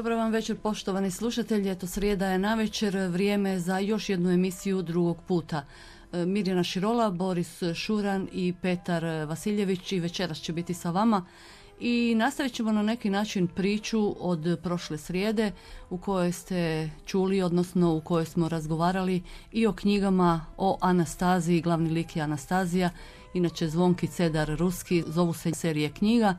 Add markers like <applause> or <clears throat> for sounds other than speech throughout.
Dobro vam večer poštovani slušatelji, eto srijeda je navečer, vrijeme za još jednu emisiju drugog puta. E, Mirjana Širola, Boris Šuran i Petar Vasiljević i večeras će biti sa vama i nastavit ćemo na neki način priču od prošle srijede u kojoj ste čuli, odnosno u kojoj smo razgovarali i o knjigama o Anastaziji, glavni lik je Anastazija, inače Zvonki Cedar Ruski, zovu se serije knjiga.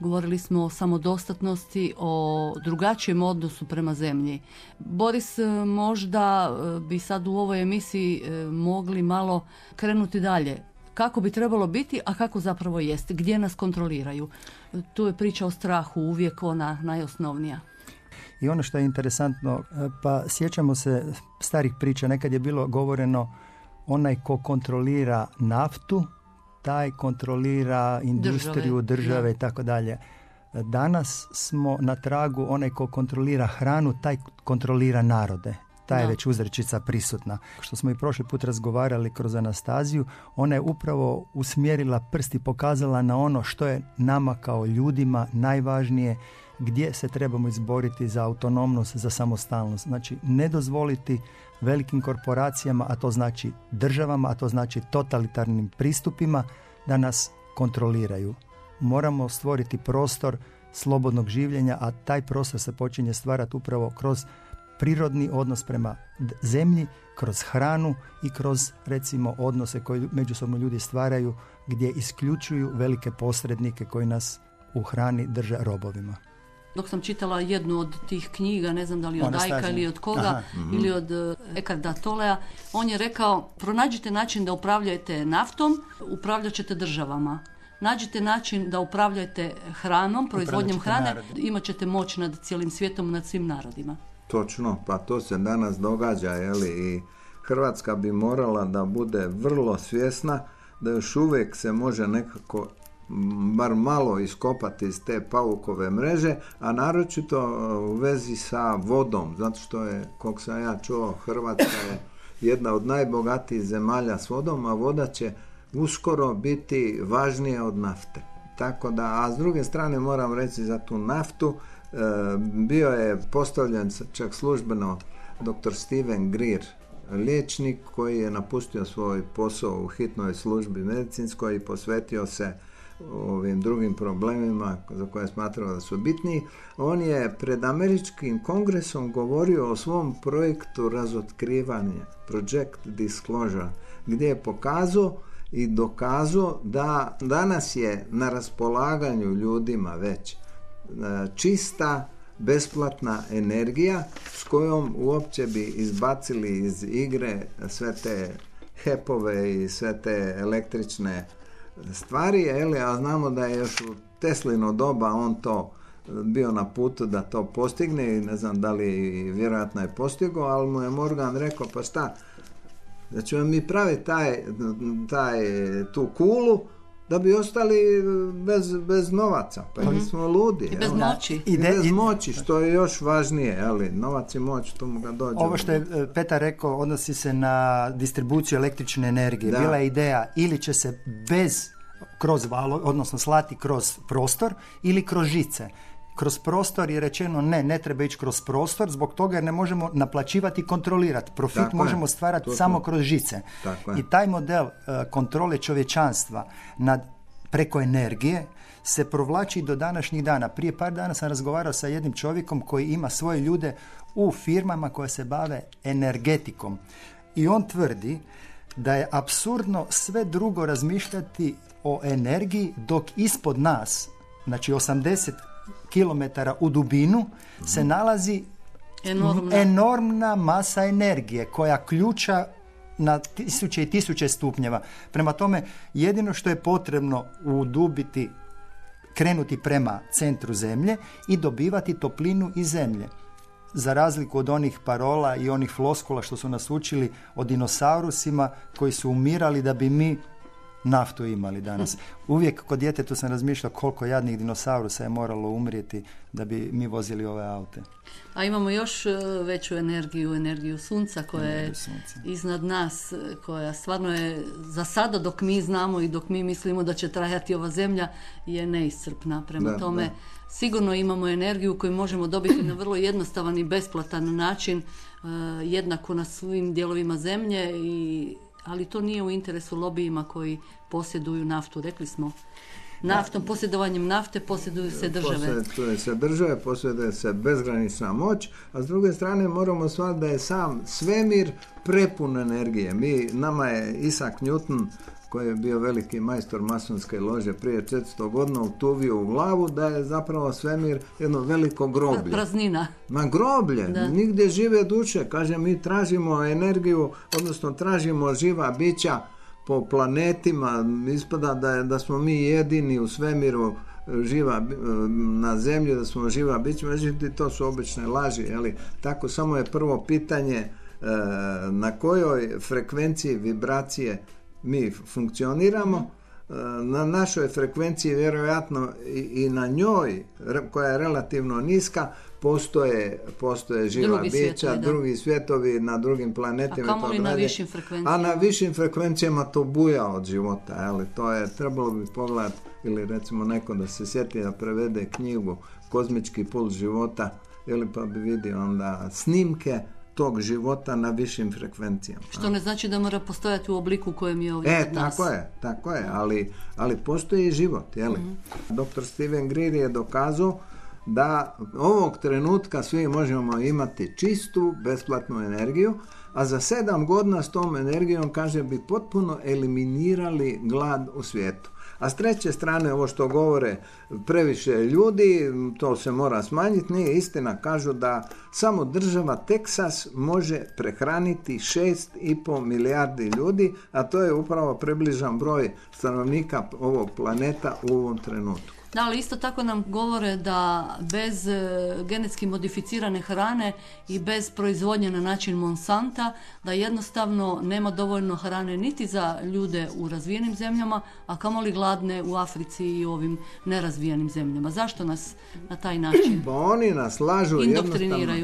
Govorili smo o samodostatnosti, o drugačijem odnosu prema zemlji. Boris, možda e, bi sad u ovoj emisiji e, mogli malo krenuti dalje kako bi trebalo biti, a kako zapravo jest, gdje nas kontroliraju. Tu je priča o strahu uvijek ona najosnovnija. I ono što je interesantno, pa sjećamo se starih priča, nekad je bilo govoreno onaj ko kontrolira naftu, taj kontrolira industriju, države, i tako dalje. Danas smo na tragu onaj ko kontrolira hranu, taj kontrolira narode ta je već uzrečica prisutna. Što smo i prošli put razgovarali kroz Anastaziju, ona je upravo usmjerila prst i pokazala na ono što je nama kao ljudima najvažnije, gdje se trebamo izboriti za autonomnost, za samostalnost. Znači, ne dozvoliti velikim korporacijama, a to znači državama, a to znači totalitarnim pristupima, da nas kontroliraju. Moramo stvoriti prostor slobodnog življenja, a taj prostor se počinje stvarati upravo kroz prirodni odnos prema zemlji, kroz hranu i kroz recimo odnose koje međusobno ljudi stvaraju gdje isključuju velike posrednike koji nas u hrani drže robovima. Dok sam čitala jednu od tih knjiga, ne znam da li od Ajka ili od koga, mhm. ili od e, Ekarda Tolea, on je rekao, pronađite način da upravljate naftom, upravljat ćete državama. Nađite način da upravljate hranom, proizvodnjom hrane, imat ćete moć nad cijelim svijetom, nad svim narodima. Točno, pa to se danas događa, jeli, i Hrvatska bi morala da bude vrlo svjesna da još uvijek se može nekako bar malo iskopati iz te paukove mreže, a naročito e, u vezi sa vodom, zato što je, kog sam ja čuo, Hrvatska je jedna od najbogatijih zemalja s vodom, a voda će uskoro biti važnije od nafte. Tako da, a s druge strane moram reći za tu naftu, bio je postavljen čak službeno dr. Steven Greer, liječnik koji je napustio svoj posao u hitnoj službi medicinskoj i posvetio se ovim drugim problemima za koje je smatrao da su bitniji. On je pred američkim kongresom govorio o svom projektu razotkrivanja, Project Disclosure, gdje je pokazao i dokazao da danas je na raspolaganju ljudima već E, čista besplatna energija s kojom uopće bi izbacili iz igre sve te hepove i sve te električne stvari, eli, a znamo da je još u Teslino doba on to bio na putu da to postigne i ne znam da li vjerojatno je postigao, ali mu je Morgan rekao pa šta, da ćemo mi praviti taj, taj, tu kulu da bi ostali bez, bez novaca. Pa mi mhm. smo ludi. I bez moći. I, bez moći, što je još važnije. Ali, novac i moć, to mu ga dođe. Ovo što je e, Petar rekao, odnosi se na distribuciju električne energije. Bila je ideja ili će se bez kroz valo, odnosno slati kroz prostor ili kroz žice kroz prostor je rečeno ne, ne treba ići kroz prostor zbog toga jer ne možemo naplaćivati i kontrolirati. Profit možemo stvarati samo kroz žice. I taj model e, kontrole čovječanstva nad preko energije se provlači do današnjih dana. Prije par dana sam razgovarao sa jednim čovjekom koji ima svoje ljude u firmama koje se bave energetikom. I on tvrdi da je apsurdno sve drugo razmišljati o energiji dok ispod nas, znači 80 kilometara u dubinu se mhm. nalazi enormna. enormna masa energije koja ključa na tisuće i tisuće stupnjeva. Prema tome, jedino što je potrebno udubiti, krenuti prema centru zemlje i dobivati toplinu iz zemlje. za razliku od onih parola i onih floskula što su nas učili o dinosaurusima koji su umirali da bi mi naftu imali danas. Uvijek kod djetetu sam razmišljao koliko jadnih dinosaurusa je moralo umrijeti da bi mi vozili ove aute. A imamo još e, veću energiju, energiju sunca koja je iznad nas, e, koja stvarno je za sada dok mi znamo i dok mi mislimo da će trajati ova zemlja je neiscrpna. Prema tome sigurno imamo energiju koju možemo dobiti na vrlo jednostavan i besplatan način, e, jednako na svim dijelovima zemlje i ali to nije u interesu lobijima koji posjeduju naftu, rekli smo. Naftom, posjedovanjem nafte posjeduju se države. Posjeduje se države, posjeduje se bezgranična moć, a s druge strane moramo shvatiti da je sam svemir prepun energije. Mi, nama je Isak Newton koji je bio veliki majstor masonske lože prije 400 godina utuvio u glavu da je zapravo svemir jedno veliko groblje. Praznina. Ma groblje, nigdje žive duše. Kaže, mi tražimo energiju, odnosno tražimo živa bića po planetima. Ispada da, je, da smo mi jedini u svemiru živa na zemlji, da smo živa bića. Međutim, to su obične laži. Jeli? Tako samo je prvo pitanje e, na kojoj frekvenciji vibracije mi funkcioniramo, e, na našoj frekvenciji vjerojatno i, na njoj koja je relativno niska postoje, postoje živa drugi bića, drugi svjetovi na drugim planetima. A na višim frekvencijama? A na višim frekvencijama to buja od života. Ali to je, trebalo bi pogledati ili recimo neko da se sjeti da prevede knjigu Kozmički puls života ili pa bi vidio onda snimke tog života na višim frekvencijama. Što ne znači da mora postojati u obliku u kojem je ovdje E, tako je, tako je, ali, ali postoji život, jeli? mm Dr. Steven Greer je dokazao da ovog trenutka svi možemo imati čistu, besplatnu energiju, a za sedam godina s tom energijom, kaže, bi potpuno eliminirali glad u svijetu. A s treće strane, ovo što govore previše ljudi, to se mora smanjiti, nije istina. Kažu da samo država Teksas može prehraniti 6,5 milijardi ljudi, a to je upravo približan broj stanovnika ovog planeta u ovom trenutku. Da, ali isto tako nam govore da bez e, genetski modificirane hrane i bez proizvodnje na način Monsanta, da jednostavno nema dovoljno hrane niti za ljude u razvijenim zemljama, a kamoli gladne u Africi i ovim nerazvijenim zemljama. Zašto nas na taj način pa oni nas lažu indoktriniraju?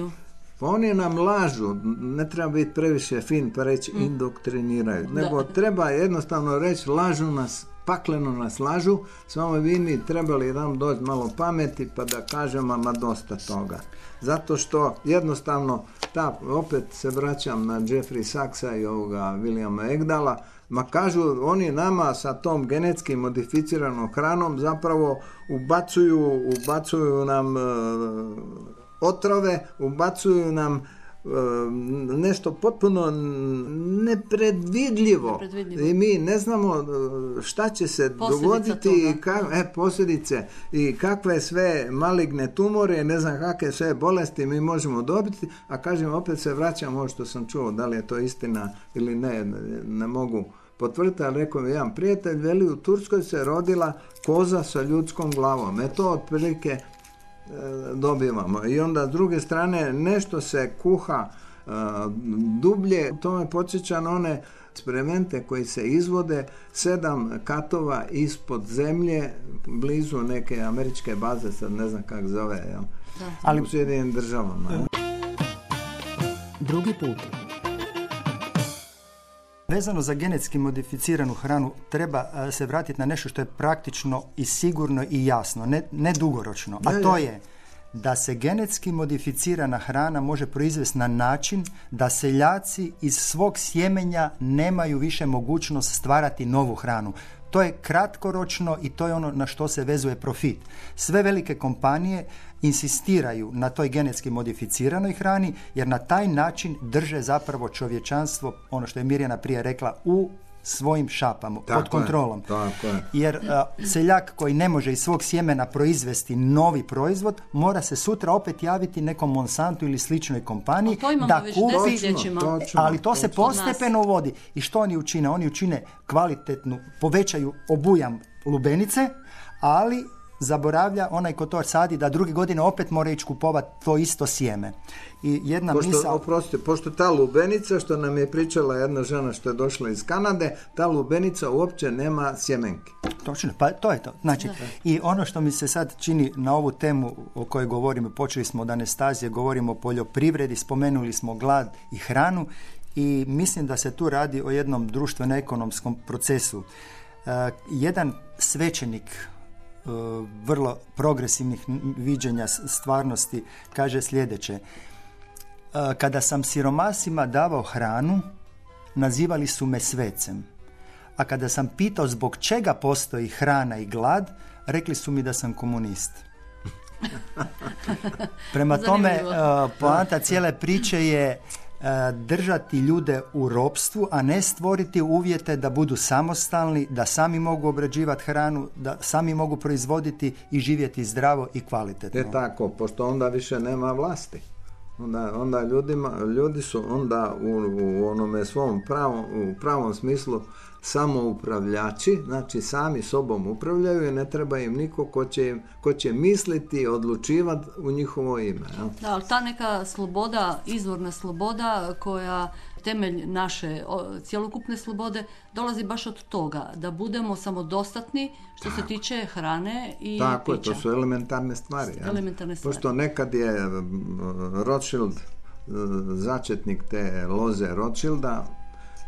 Pa oni nam lažu, ne treba biti previše fin pa reći mm. indoktriniraju, nego treba jednostavno reći lažu nas pakleno nas lažu, samo bi mi trebali nam doći malo pameti pa da kažemo ma dosta toga. Zato što jednostavno, ta, opet se vraćam na Jeffrey Saxa i ovoga Williama Egdala, ma kažu oni nama sa tom genetski modificiranom hranom zapravo ubacuju, ubacuju nam e, otrove, ubacuju nam nešto potpuno nepredvidljivo. I mi ne znamo e, šta će se dogoditi i e, posljedice i kakve sve maligne tumore, ne znam kakve sve bolesti mi možemo dobiti, a kažem opet se vraćam ovo što sam čuo, da li je to istina ili ne, ne mogu potvrditi, ali rekao mi jedan prijatelj, veli u Turskoj se rodila koza sa ljudskom glavom. E to otprilike dobivamo. I onda s druge strane nešto se kuha e, dublje, to me podsjeća na one eksperimente koji se izvode sedam katova ispod zemlje blizu neke američke baze, sad ne znam kako zove, jel? Ali... u Sjedinim državama. Drugi put. Vezano za genetski modificiranu hranu treba e, se vratiti na nešto što je praktično i sigurno i jasno, ne, ne dugoročno, a to je da se genetski modificirana hrana može proizvesti na način da seljaci iz svog sjemenja nemaju više mogućnost stvarati novu hranu. To je kratkoročno i to je ono na što se vezuje profit. Sve velike kompanije insistiraju na toj genetski modificiranoj hrani jer na taj način drže zapravo čovječanstvo, ono što je Mirjana prije rekla, u svojim šapama, pod kontrolom. Jer uh, seljak koji ne može iz svog sjemena proizvesti novi proizvod, mora se sutra opet javiti nekom Monsantu ili sličnoj kompaniji da kupi, ali to se postepeno uvodi. I što oni učine? Oni učine kvalitetnu, povećaju obujam lubenice, ali zaboravlja onaj ko to sadi da druge godine opet mora ići kupovati to isto sjeme. I jedna pošto, misao... Oprosti, pošto ta lubenica, što nam je pričala jedna žena što je došla iz Kanade, ta lubenica uopće nema sjemenke. Točno, pa to je to. Znači, i ono što mi se sad čini na ovu temu o kojoj govorimo, počeli smo od anestazije, govorimo o poljoprivredi, spomenuli smo glad i hranu i mislim da se tu radi o jednom društveno-ekonomskom procesu. E, jedan svećenik vrlo progresivnih viđenja stvarnosti kaže sljedeće. E, kada sam siromasima davao hranu, nazivali su me svecem. A kada sam pitao zbog čega postoji hrana i glad, rekli su mi da sam komunist. <laughs> Prema tome, poanta cijele priče je E, držati ljude u ropstvu, a ne stvoriti uvjete da budu samostalni, da sami mogu obrađivati hranu, da sami mogu proizvoditi i živjeti zdravo i kvalitetno. E tako, pošto onda više nema vlasti. Onda, onda ljudima, ljudi su onda u, u onome svom pravom, u pravom smislu samoupravljači, znači sami sobom upravljaju i ne treba im niko ko će, ko će misliti i odlučivati u njihovo ime. Da, ali ta neka sloboda, izvorna sloboda koja temelj naše cjelokupne slobode dolazi baš od toga da budemo samodostatni što se tiče hrane i Tako pića. to su elementarne stvari. Elementarne stvari. Pošto nekad je Rothschild začetnik te loze Rothschilda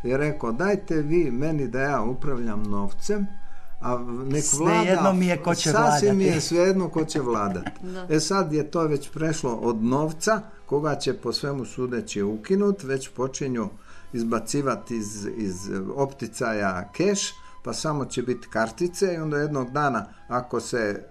je rekao dajte vi meni da ja upravljam novcem, a nek vlada, mi je ko će sasvim mi je <laughs> svejedno ko će vladati. <laughs> e sad je to već prešlo od novca, koga će po svemu sudeći ukinut, već počinju izbacivati iz, iz opticaja keš, pa samo će biti kartice i onda jednog dana ako se e,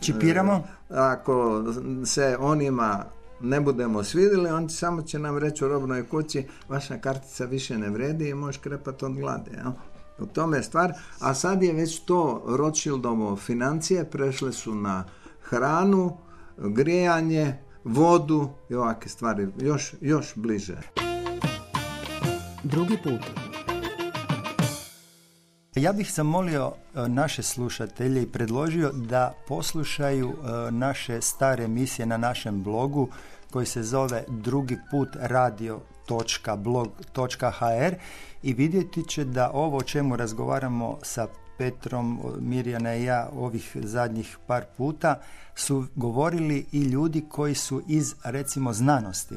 čipiramo, ako se onima ne budemo svidjeli, on samo će nam reći u robnoj kući vaša kartica više ne vredi i možeš krepati od glade. Ja? U tome je stvar. A sad je već to Rothschildovo financije prešle su na hranu, grijanje, vodu i ovakve stvari. Još, još bliže. Drugi put. Ja bih zamolio e, naše slušatelje i predložio da poslušaju e, naše stare emisije na našem blogu koji se zove drugi put radio.blog.hr i vidjeti će da ovo o čemu razgovaramo sa Petrom, Mirjana i ja ovih zadnjih par puta su govorili i ljudi koji su iz recimo znanosti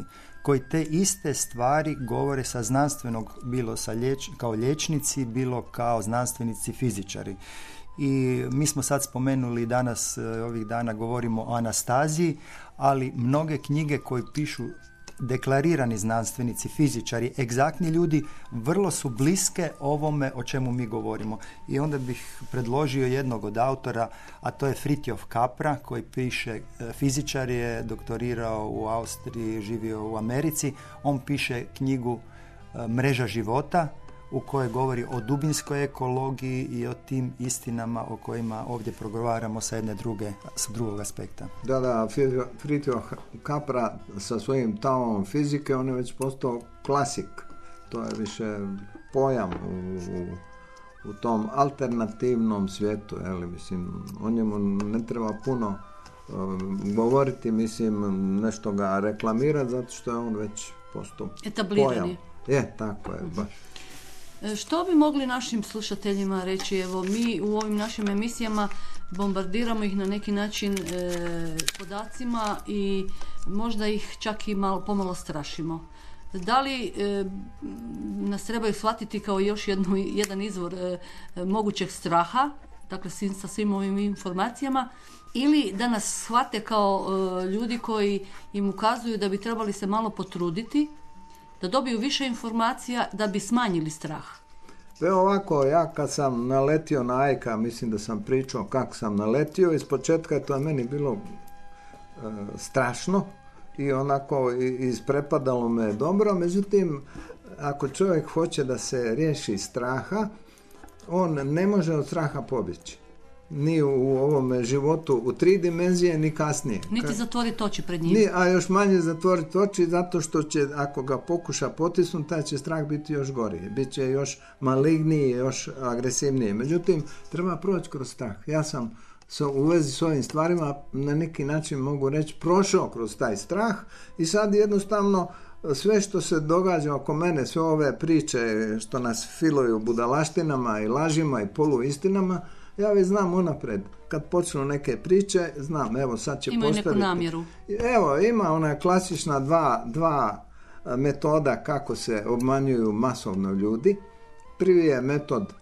koji te iste stvari govore sa znanstvenog, bilo sa kao liječnici, bilo kao znanstvenici fizičari. I mi smo sad spomenuli danas, e, ovih dana govorimo o anastaziji, ali mnoge knjige koje pišu deklarirani znanstvenici, fizičari, egzaktni ljudi vrlo su bliske ovome o čemu mi govorimo. I onda bih predložio jednog od autora, a to je Fritjof Kapra, koji piše, e, fizičar je doktorirao u Austriji, živio u Americi. On piše knjigu e, Mreža života, u kojoj govori o dubinskoj ekologiji i o tim istinama o kojima ovdje progovaramo sa jedne druge, sa drugog aspekta. Da, da, Fritjo Kapra sa svojim tavom fizike, on je već postao klasik. To je više pojam u, u, tom alternativnom svijetu, li mislim, o njemu ne treba puno um, govoriti, mislim, nešto ga reklamirati, zato što je on već postao pojam. Je, tako je, baš. E, što bi mogli našim slušateljima reći? Evo, mi u ovim našim emisijama bombardiramo ih na neki način e, podacima i možda ih čak i malo, pomalo strašimo. Da li e, nas trebaju shvatiti kao još jednu, jedan izvor e, mogućeg straha, dakle sa svim ovim informacijama, ili da nas shvate kao ljudi koji im ukazuju da bi trebali se malo potruditi da dobiju više informacija da bi smanjili strah? Sve ovako, ja kad sam naletio na Ajka, mislim da sam pričao kako sam naletio, iz početka je to meni bilo e, strašno i onako isprepadalo me dobro, međutim, ako čovjek hoće da se riješi straha, on ne može od straha pobjeći ni u ovome životu u tri dimenzije, ni kasnije. Niti zatvoriti oči pred njim. Ni, a još manje zatvoriti oči zato što će, ako ga pokuša potisnuti, taj će strah biti još gori. Biće još maligniji, još agresivniji. Međutim, treba proći kroz strah. Ja sam u vezi s ovim stvarima na neki način mogu reći prošao kroz taj strah i sad jednostavno sve što se događa oko mene, sve ove priče što nas filuju budalaštinama i lažima i poluistinama, ja već znam unapred. Kad počnu neke priče, znam, evo sad će Imaju neku namjeru. Evo, ima ona klasična dva, dva metoda kako se obmanjuju masovno ljudi. Prvi je metod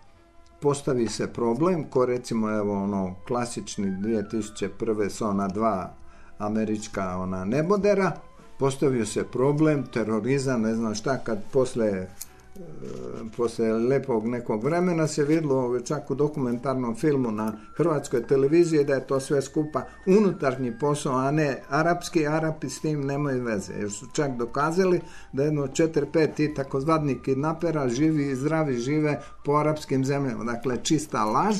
postavi se problem, ko recimo evo ono klasični 2001. s ona dva američka ona nebodera, postavio se problem, terorizam, ne znam šta, kad posle poslije lepog nekog vremena se vidjelo čak u dokumentarnom filmu na hrvatskoj televiziji da je to sve skupa unutarnji posao, a ne arapski, Arapi s tim nemaju veze. Jer su čak dokazali da jedno 4-5 ti takozvani kidnapera živi i zdravi žive po arapskim zemljama. Dakle, čista laž,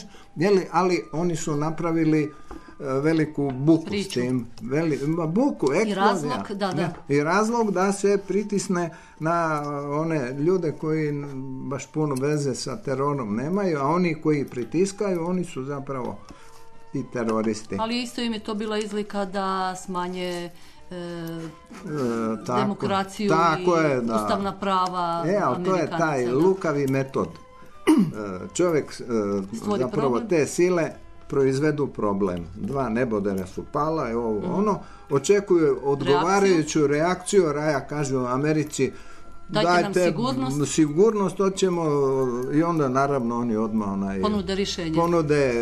ali oni su napravili veliku buku s tim. Veli, buku, I razlog, da, da. I razlog da se pritisne na one ljude koji baš puno veze sa terorom nemaju, a oni koji pritiskaju, oni su zapravo i teroristi. Ali isto im je to bila izlika da smanje e, e demokraciju tako i je, da. ustavna prava E, ali to je taj lukavi metod. E, čovjek e, zapravo te sile proizvedu problem. Dva nebodera su pala i ovo mhm. ono. Očekuju odgovarajuću reakciju, Raja kaže u Americi Dajte, dajte nam sigurnost. sigurnost hoćemo i onda naravno oni odmah onaj, ponude rješenje. Ponude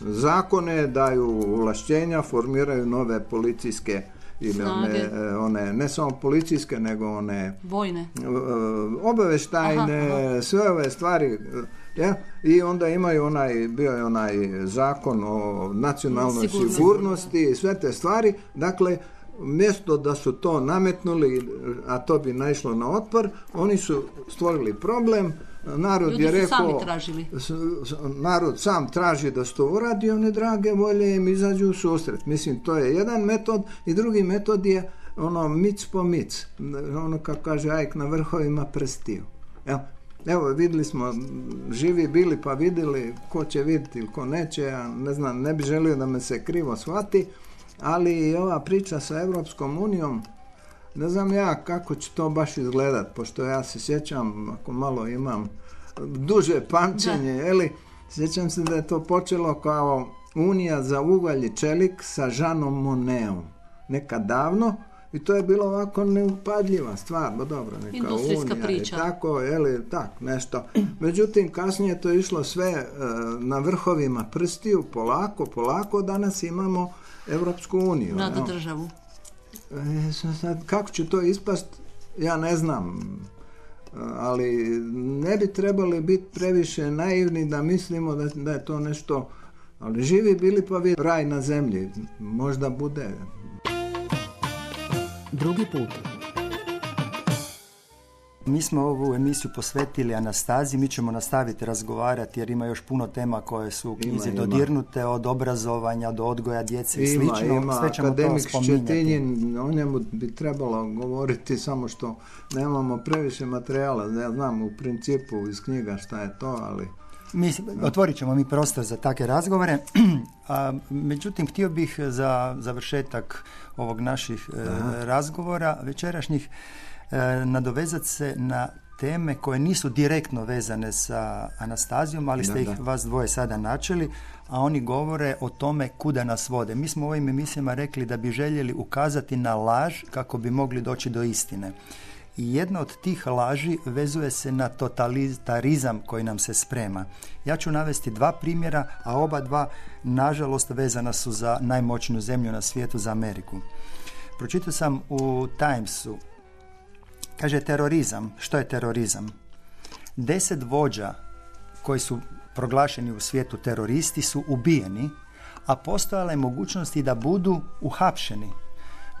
zakone, daju ulašćenja, formiraju nove policijske ili one, one, ne samo policijske, nego one vojne, e, obaveštajne, sve ove stvari ja? I onda imaju onaj, bio je onaj zakon o nacionalnoj sigurnosti i sve te stvari. Dakle, mjesto da su to nametnuli, a to bi naišlo na otpor, oni su stvorili problem, narod Ljudi je rekao, sami tražili. narod sam traži da se to uradi, one drage volje im izađu u susret. Mislim, to je jedan metod i drugi metod je ono mic po mic, ono kako kaže Ajk na vrhovima prstiju. Evo, Evo, vidjeli smo, živi bili pa vidjeli, ko će vidjeti ili ko neće, ja ne znam, ne bi želio da me se krivo shvati, ali i ova priča sa Europskom unijom, ne znam ja kako će to baš izgledat, pošto ja se sjećam, ako malo imam duže pamćenje, jeli, sjećam se da je to počelo kao Unija za ugalj i čelik sa Žanom Moneom. Nekad davno, i to je bilo ovako neupadljiva stvar, no dobro, neka unija priča. i tako, li tak, nešto. Međutim, kasnije to išlo sve e, na vrhovima prstiju, polako, polako, danas imamo Europsku uniju. Nadu državu. E, sad, kako će to ispast, ja ne znam, ali ne bi trebali biti previše naivni da mislimo da, da je to nešto, ali živi bili pa vi raj na zemlji, možda bude, drugi put. Mi smo ovu emisiju posvetili Anastazi, mi ćemo nastaviti razgovarati jer ima još puno tema koje su u knjizi dodirnute od obrazovanja do odgoja djece i slično. Ima, Sve ćemo akademik to Ščetinjin, o njemu bi trebalo govoriti samo što nemamo previše materijala. Ja znam u principu iz knjiga šta je to, ali mi, otvorit ćemo mi prostor za takve razgovore, <clears throat> a, međutim htio bih za završetak ovog naših e, razgovora večerašnjih nadovezati se na teme koje nisu direktno vezane sa Anastazijom, ali ste ih vas dvoje sada načeli, a oni govore o tome kuda nas vode. Mi smo u ovim emisijama rekli da bi željeli ukazati na laž kako bi mogli doći do istine. I jedna od tih laži vezuje se na totalitarizam koji nam se sprema. Ja ću navesti dva primjera, a oba dva nažalost vezana su za najmoćniju zemlju na svijetu, za Ameriku. Pročitao sam u Timesu, kaže terorizam. Što je terorizam? Deset vođa koji su proglašeni u svijetu teroristi su ubijeni, a postojala je mogućnosti da budu uhapšeni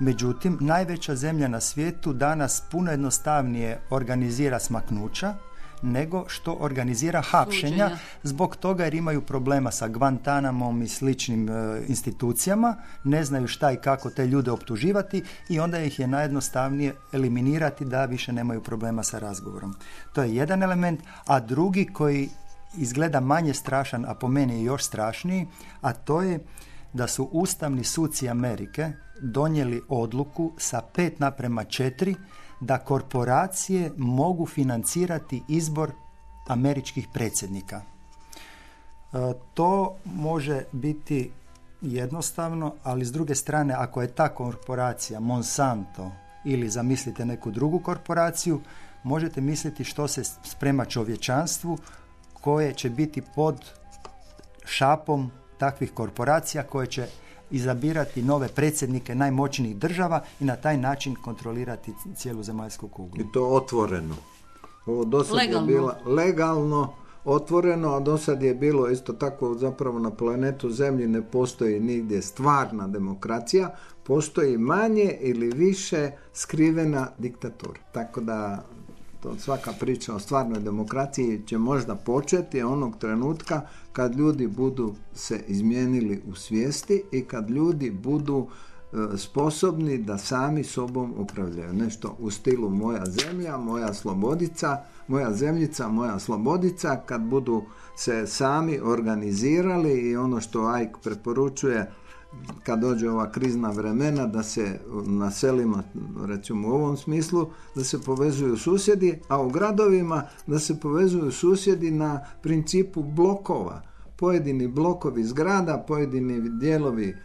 Međutim, najveća zemlja na svijetu danas puno jednostavnije organizira smaknuća nego što organizira hapšenja zbog toga jer imaju problema sa Guantanamom i sličnim e, institucijama, ne znaju šta i kako te ljude optuživati i onda ih je najjednostavnije eliminirati da više nemaju problema sa razgovorom. To je jedan element, a drugi koji izgleda manje strašan, a po meni je još strašniji, a to je da su ustavni suci Amerike donijeli odluku sa pet naprema četiri da korporacije mogu financirati izbor američkih predsjednika. E, to može biti jednostavno, ali s druge strane ako je ta korporacija Monsanto ili zamislite neku drugu korporaciju, možete misliti što se sprema čovječanstvu koje će biti pod šapom takvih korporacija koje će izabirati nove predsjednike najmoćnijih država i na taj način kontrolirati cijelu zemaljsku kuglu. I to otvoreno. Ovo do je bilo legalno, otvoreno, a do sad je bilo isto tako zapravo na planetu Zemlji ne postoji nigdje stvarna demokracija, postoji manje ili više skrivena diktatura. Tako da to svaka priča o stvarnoj demokraciji će možda početi onog trenutka kad ljudi budu se izmijenili u svijesti i kad ljudi budu e, sposobni da sami sobom upravljaju. Nešto u stilu moja zemlja, moja slobodica, moja zemljica, moja slobodica, kad budu se sami organizirali i ono što AIK preporučuje kad dođe ova krizna vremena da se na selima, recimo u ovom smislu, da se povezuju susjedi, a u gradovima da se povezuju susjedi na principu blokova. Pojedini blokovi zgrada, pojedini dijelovi e,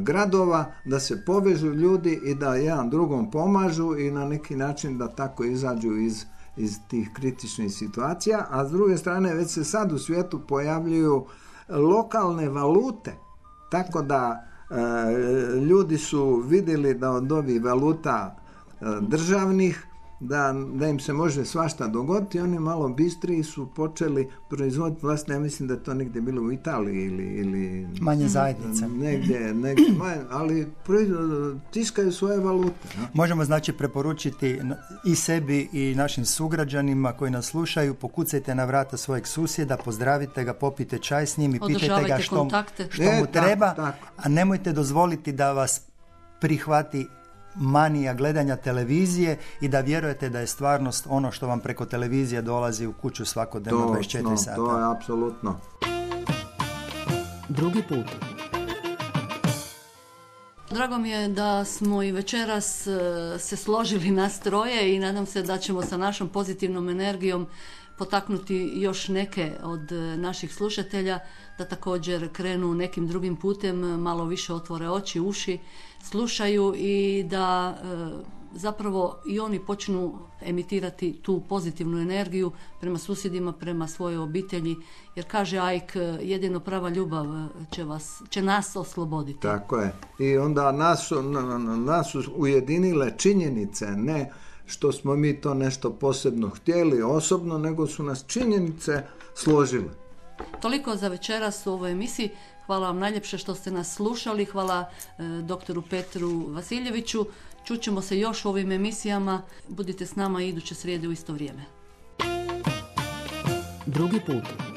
gradova, da se povežu ljudi i da jedan drugom pomažu i na neki način da tako izađu iz, iz tih kritičnih situacija, a s druge strane već se sad u svijetu pojavljuju lokalne valute tako da e, ljudi su vidjeli da od ovih valuta e, državnih da, da im se može svašta dogoditi, oni malo bistriji su počeli proizvoditi vlastne, ja mislim da je to negdje bilo u Italiji ili... ili manje zajednice. Negdje, negdje <clears throat> manje, ali tiskaju svoje valute. Možemo znači preporučiti i sebi i našim sugrađanima koji nas slušaju, pokucajte na vrata svojeg susjeda, pozdravite ga, popite čaj s njim i pitajte ga što, što mu e, treba, a nemojte dozvoliti da vas prihvati manija gledanja televizije i da vjerujete da je stvarnost ono što vam preko televizije dolazi u kuću svakodnevno 24 sata. To je apsolutno. Drugi put. Drago mi je da smo i večeras e, se složili na stroje i nadam se da ćemo sa našom pozitivnom energijom potaknuti još neke od e, naših slušatelja da također krenu nekim drugim putem, malo više otvore oči, uši, slušaju i da e, zapravo i oni počnu emitirati tu pozitivnu energiju prema susjedima, prema svojoj obitelji, jer kaže Ajk, jedino prava ljubav će, vas, će nas osloboditi. Tako je. I onda nas, nas ujedinile činjenice, ne što smo mi to nešto posebno htjeli osobno, nego su nas činjenice složile. Toliko za večeras u ovoj emisiji. Hvala vam najljepše što ste nas slušali. Hvala e, doktoru Petru Vasiljeviću. Čućemo se još u ovim emisijama. Budite s nama iduće srijede u isto vrijeme. Drugi put.